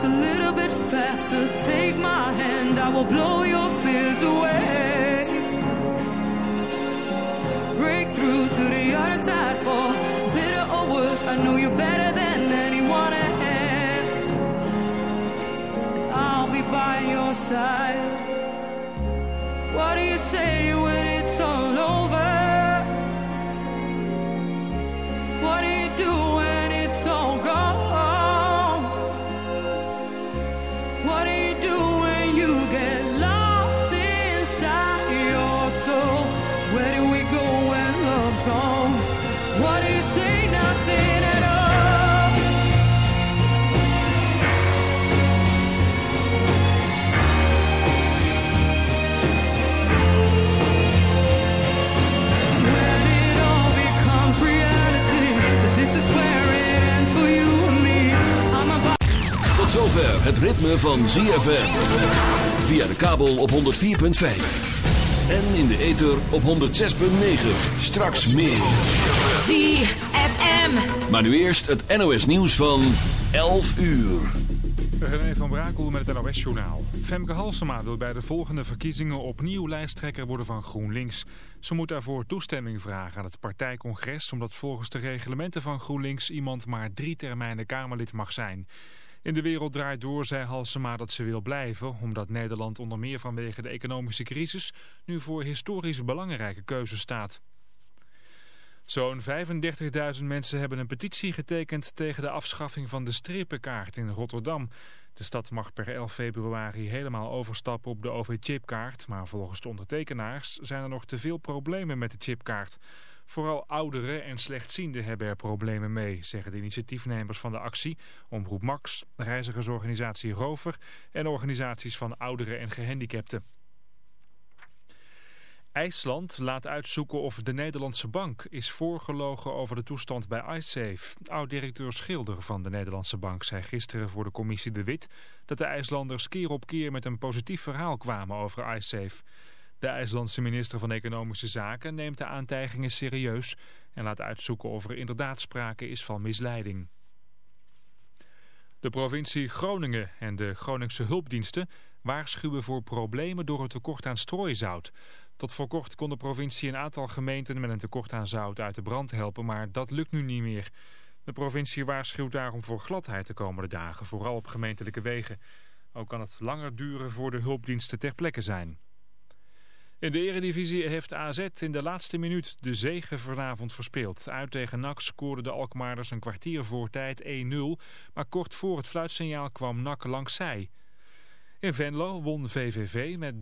just a little bit faster. Take my hand, I will blow your fears away. Break through to the other side for bitter or worse. I know you're better than anyone else. I'll be by your side. What do you say het ritme van ZFM. Via de kabel op 104.5. En in de ether op 106.9. Straks meer. ZFM. Maar nu eerst het NOS nieuws van 11 uur. René van Brakel met het NOS-journaal. Femke Halsema wil bij de volgende verkiezingen opnieuw lijsttrekker worden van GroenLinks. Ze moet daarvoor toestemming vragen aan het partijcongres... omdat volgens de reglementen van GroenLinks iemand maar drie termijnen Kamerlid mag zijn. In de wereld draait door, zei Halsema dat ze wil blijven... omdat Nederland onder meer vanwege de economische crisis... nu voor historisch belangrijke keuzes staat. Zo'n 35.000 mensen hebben een petitie getekend tegen de afschaffing van de strippenkaart in Rotterdam. De stad mag per 11 februari helemaal overstappen op de OV-chipkaart, maar volgens de ondertekenaars zijn er nog te veel problemen met de chipkaart. Vooral ouderen en slechtzienden hebben er problemen mee, zeggen de initiatiefnemers van de actie, Omroep Max, reizigersorganisatie Rover en organisaties van ouderen en gehandicapten. IJsland laat uitzoeken of de Nederlandse bank is voorgelogen over de toestand bij iSafe. Oud-directeur Schilder van de Nederlandse bank zei gisteren voor de commissie De Wit... dat de IJslanders keer op keer met een positief verhaal kwamen over iSafe. De IJslandse minister van Economische Zaken neemt de aantijgingen serieus... en laat uitzoeken of er inderdaad sprake is van misleiding. De provincie Groningen en de Groningse hulpdiensten waarschuwen voor problemen door het tekort aan strooizout... Tot voor kort kon de provincie een aantal gemeenten met een tekort aan zout uit de brand helpen, maar dat lukt nu niet meer. De provincie waarschuwt daarom voor gladheid de komende dagen, vooral op gemeentelijke wegen. Ook kan het langer duren voor de hulpdiensten ter plekke zijn. In de eredivisie heeft AZ in de laatste minuut de zege vanavond verspeeld. Uit tegen NAC scoorden de Alkmaarders een kwartier voor tijd 1-0, maar kort voor het fluitsignaal kwam NAC langs zij. In Venlo won VVV met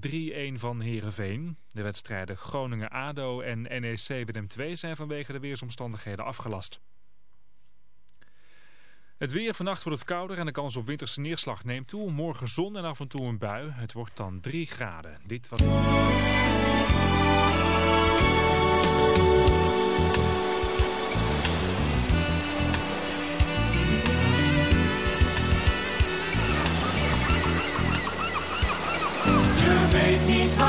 3-1 van Heerenveen. De wedstrijden Groningen-ADO en NEC Willem II zijn vanwege de weersomstandigheden afgelast. Het weer vannacht wordt het kouder en de kans op winterse neerslag neemt toe. Morgen zon en af en toe een bui. Het wordt dan 3 graden. Dit was...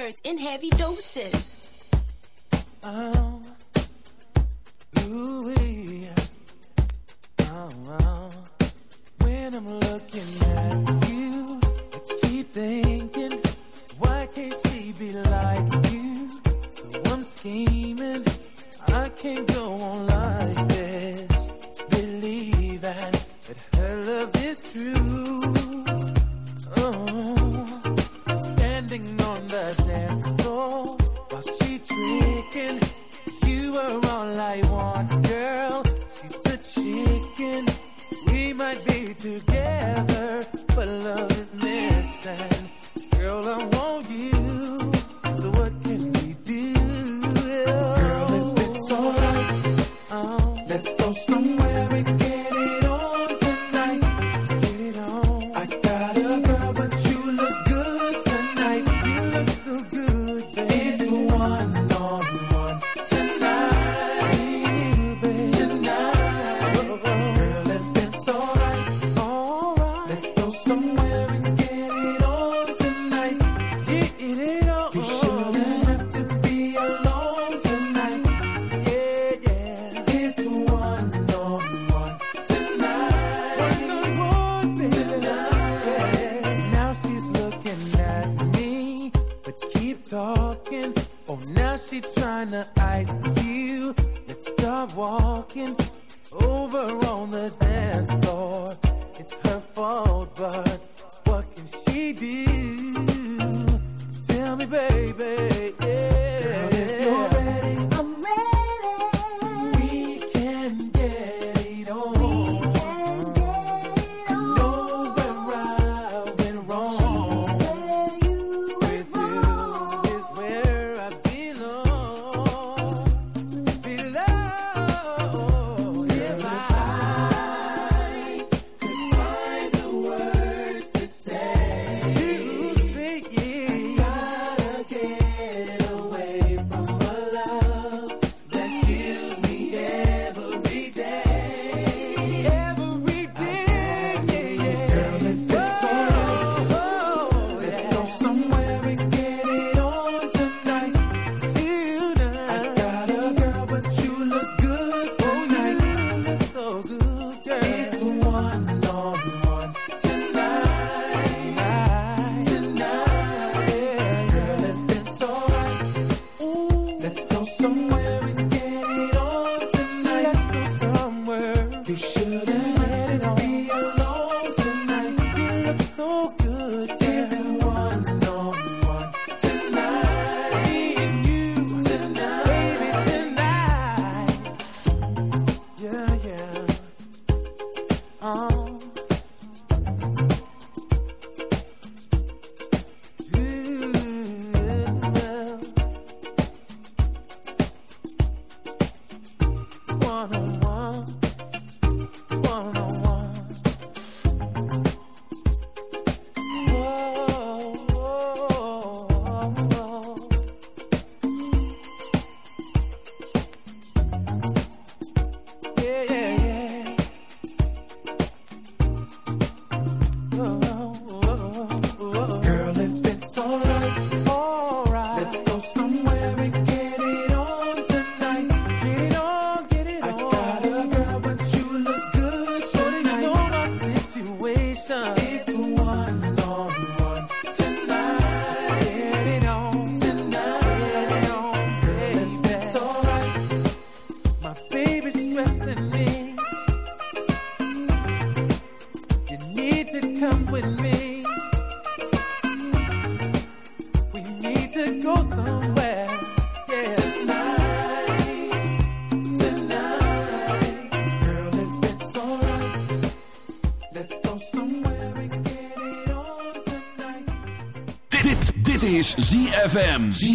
words in heavy doses. Oh, ooh, oh, oh, when I'm looking at.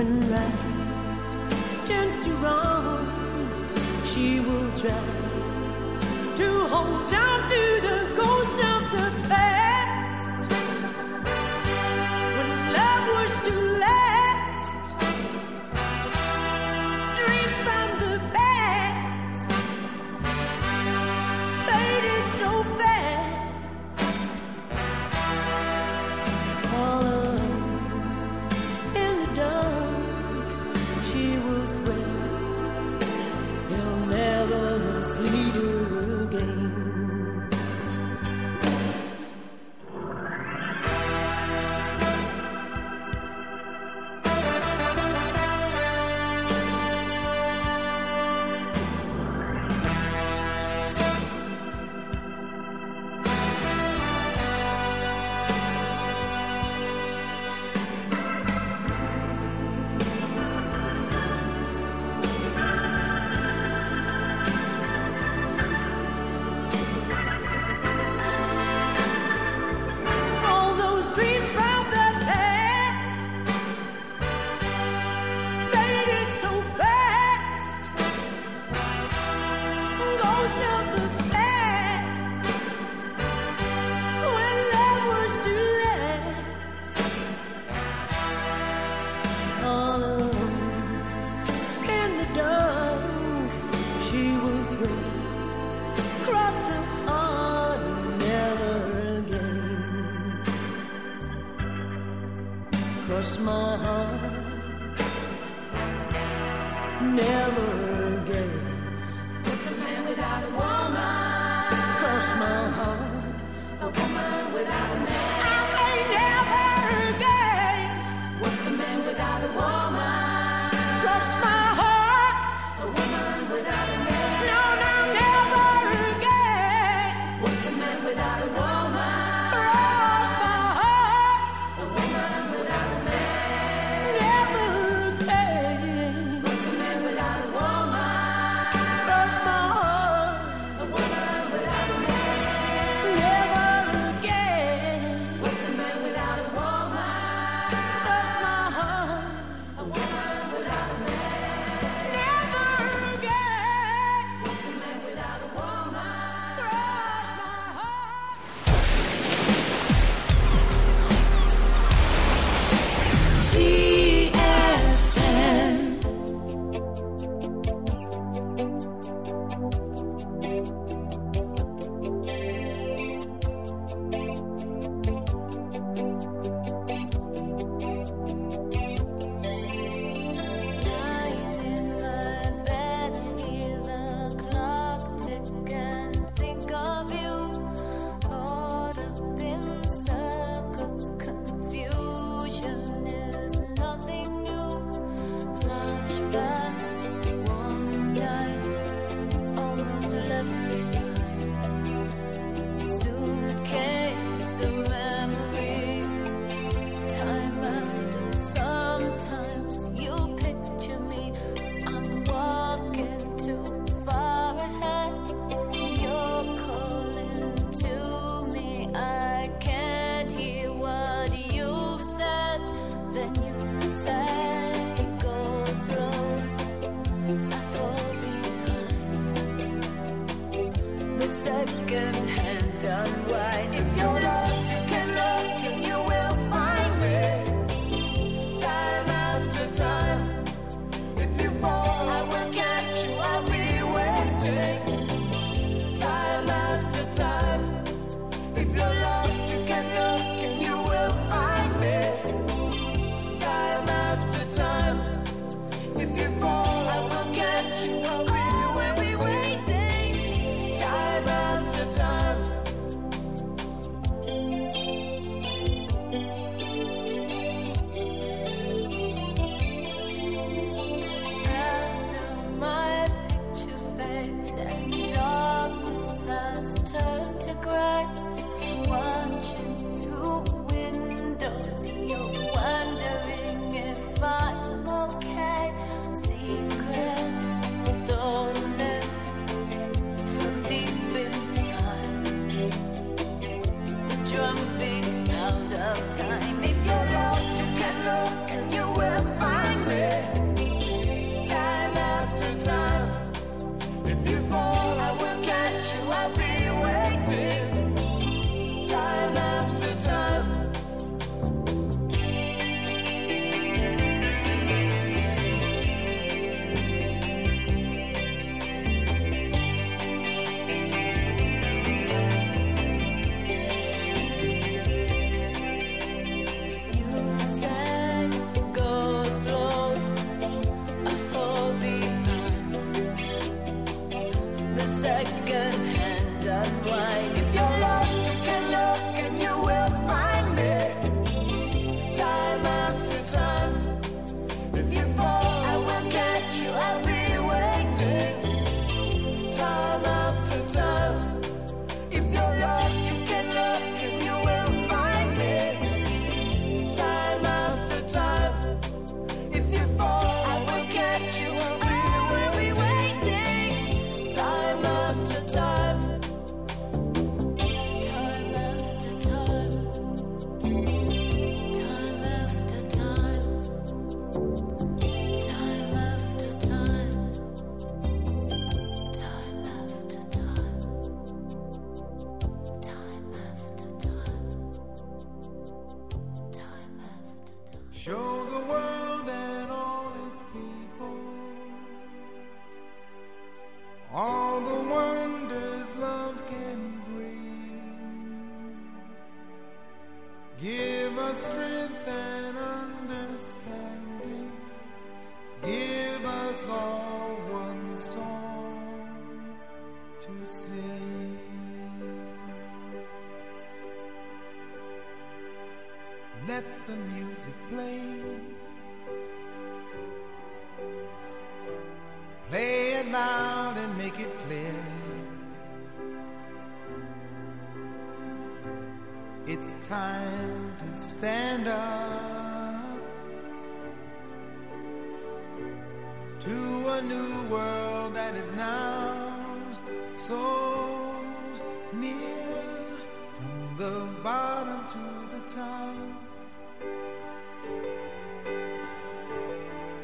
when right turns to wrong, she will try to hold on to the ghost of the past.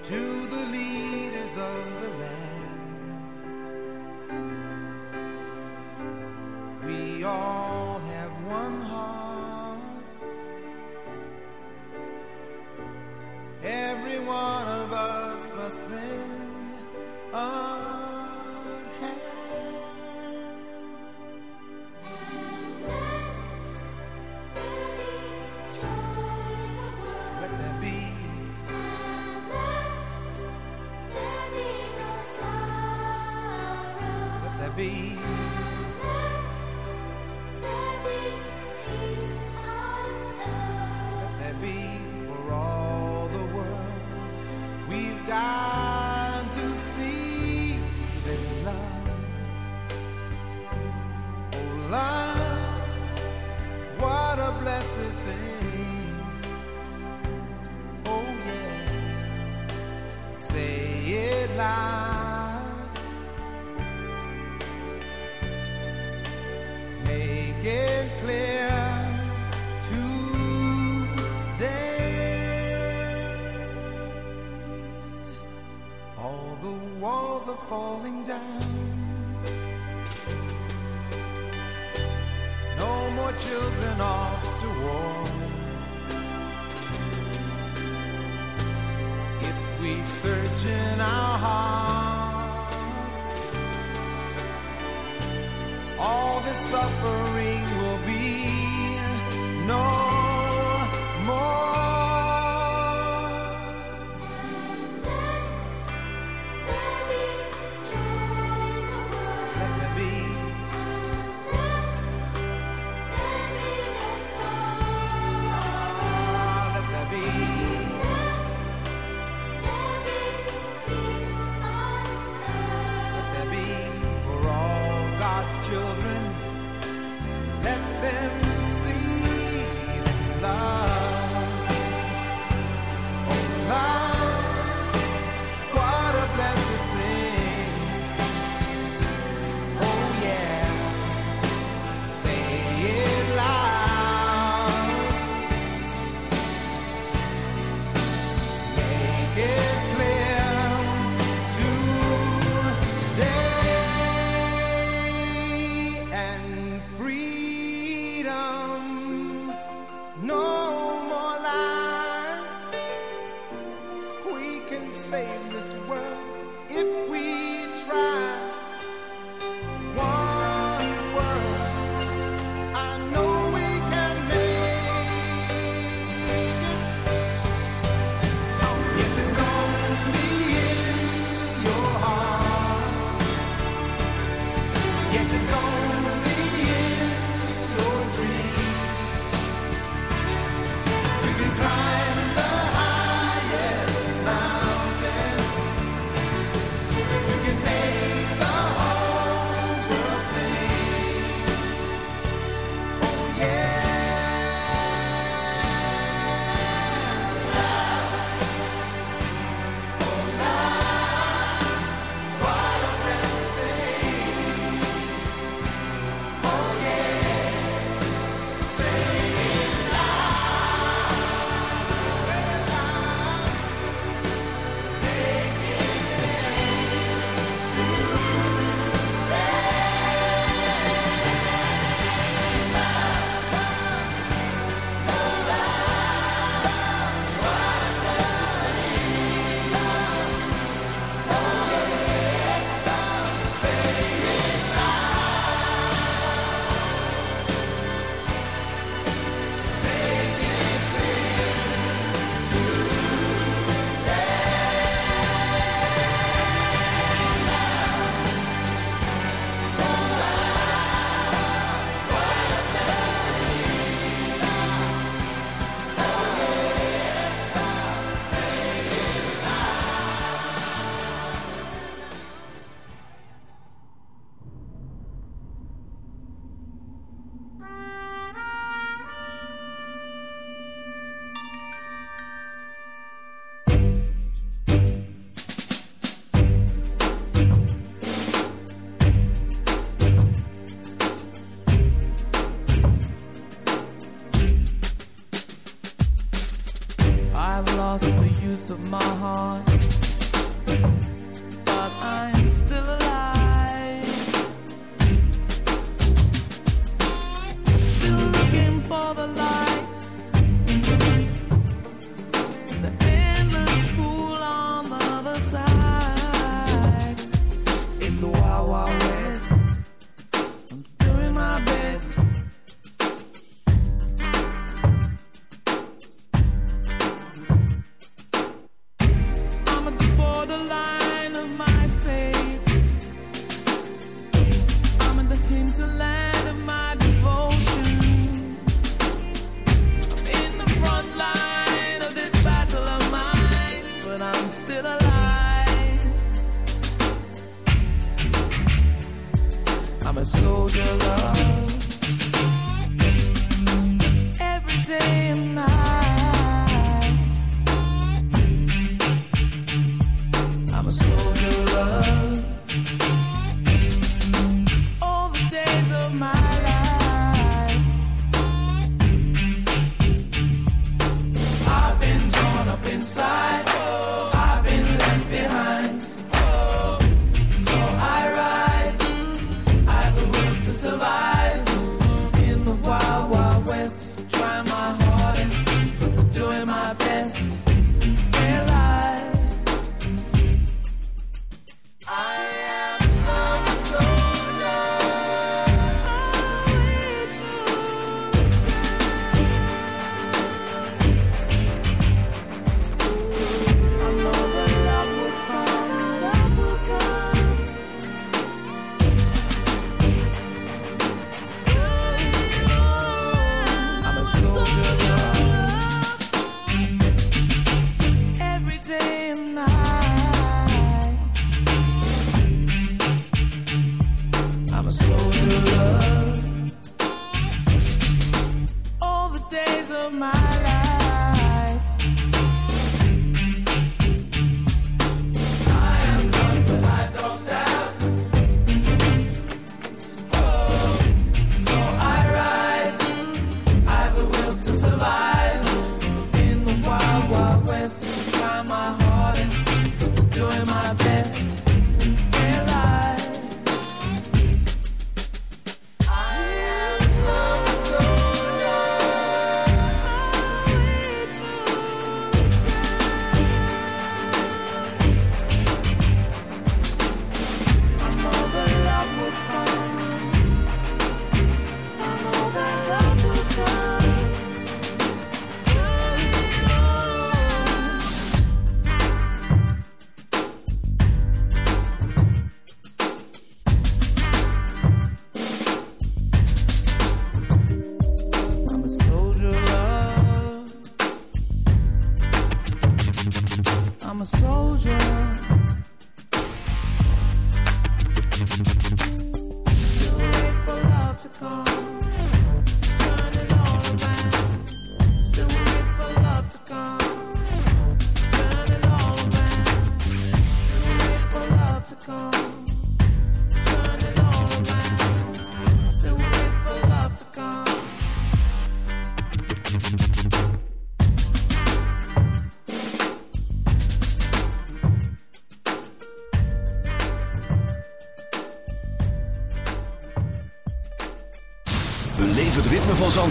To the leaders of the land.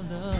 another.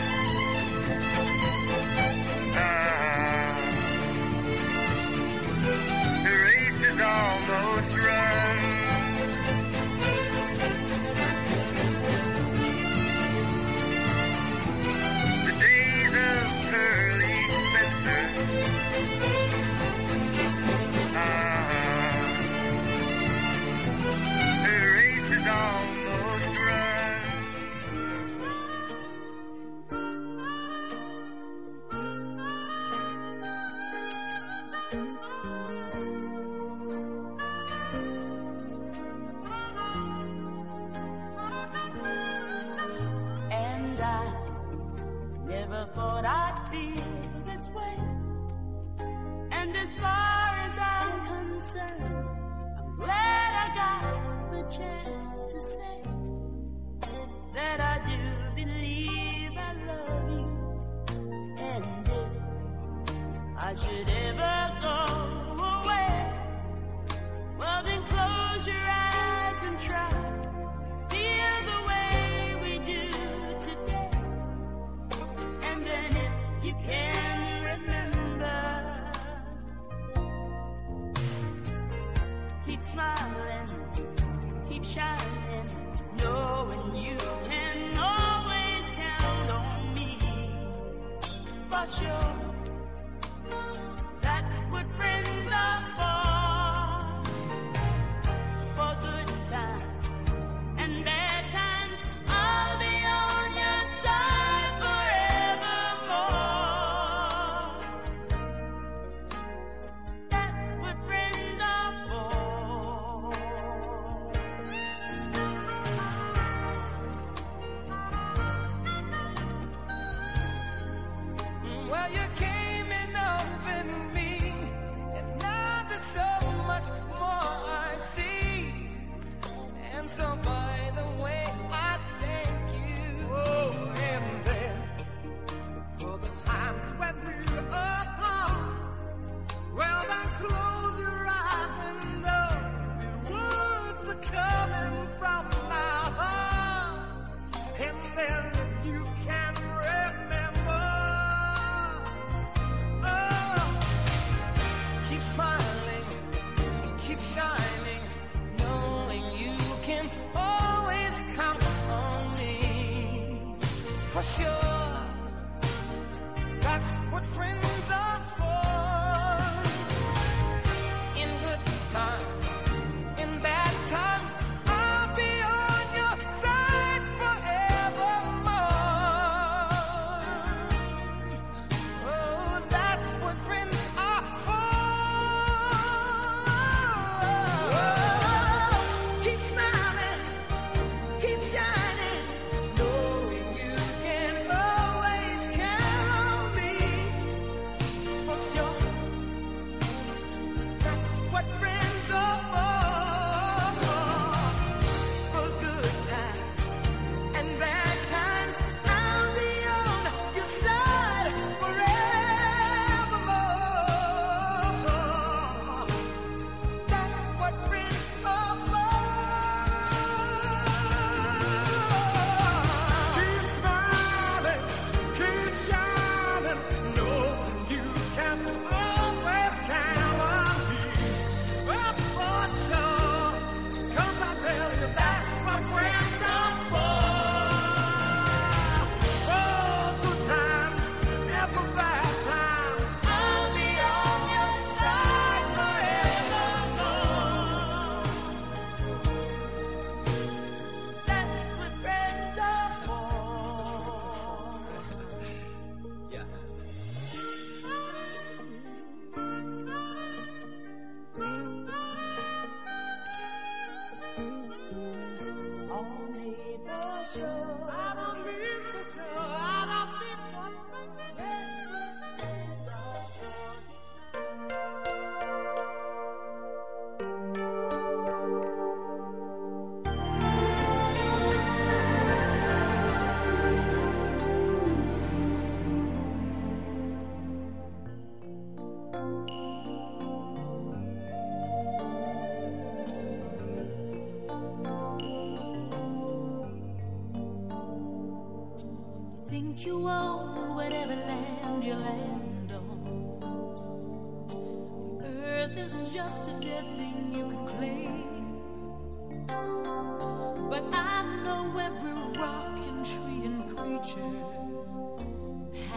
chance to say that I do believe I love you. And if I should ever go. you.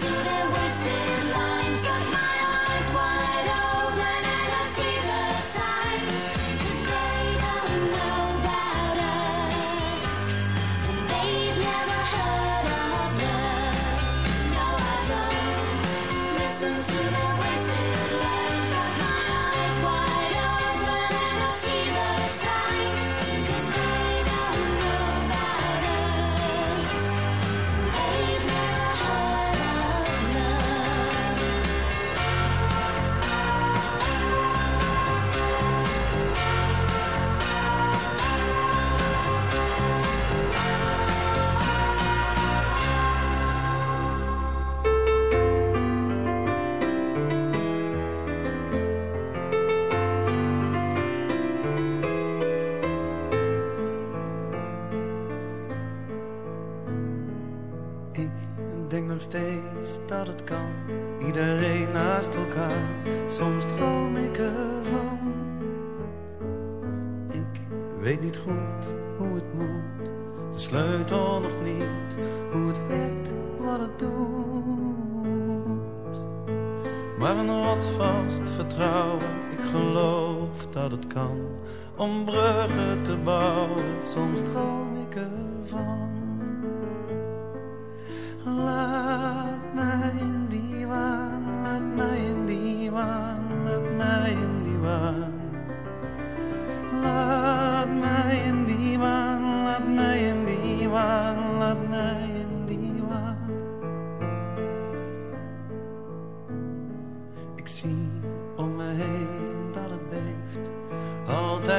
to the way.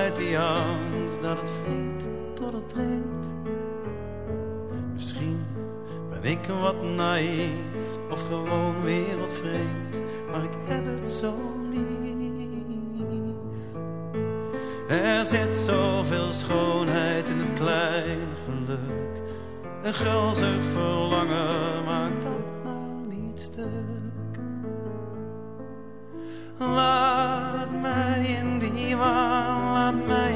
met die angst dat het vriend tot het breekt. Misschien ben ik wat naïef of gewoon wereldvreemd, maar ik heb het zo lief. Er zit zoveel schoonheid in het kleine geluk. Een gulzig verlangen maakt dat nou niet stuk. Laat mij in die waan My.